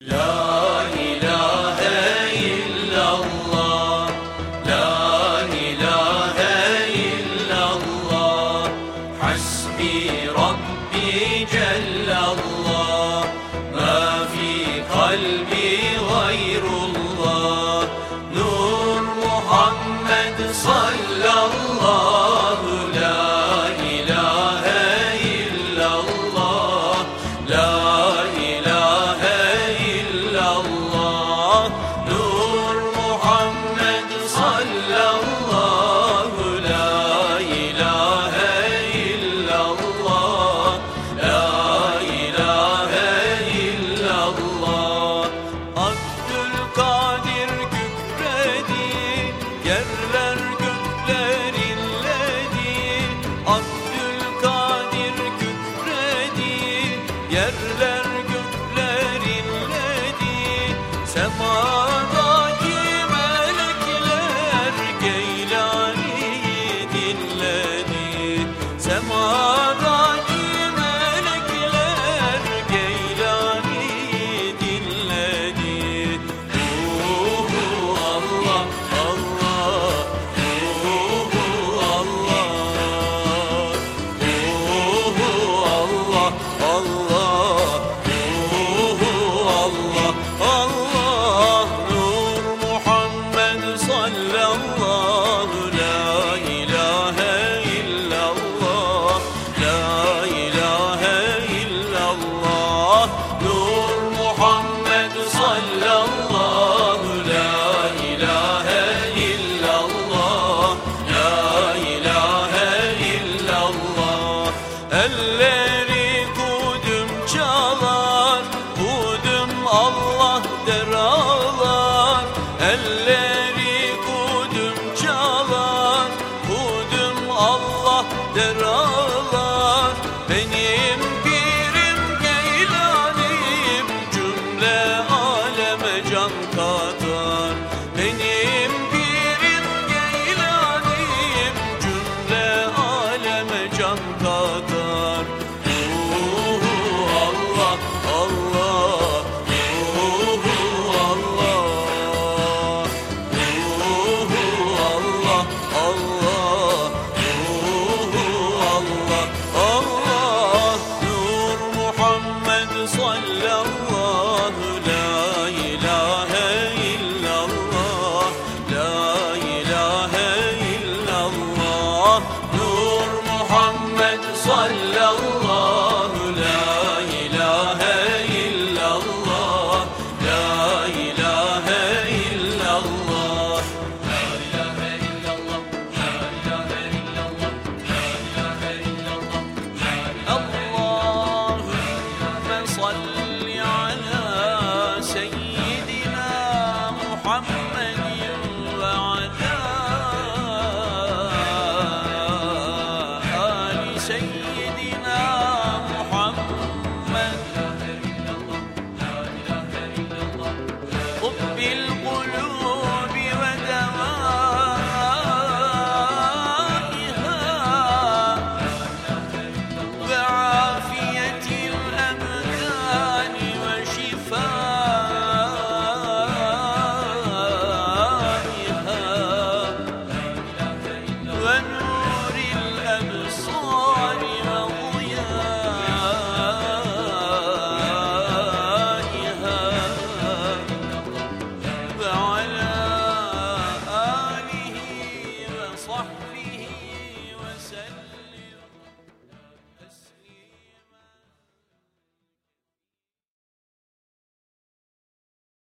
Yeah. Yerler gökler inledi Abdülkadir kükredi. Yerler Allah der ağlar Elleri kudüm çalar. Kudüm Allah der ağlar Beni what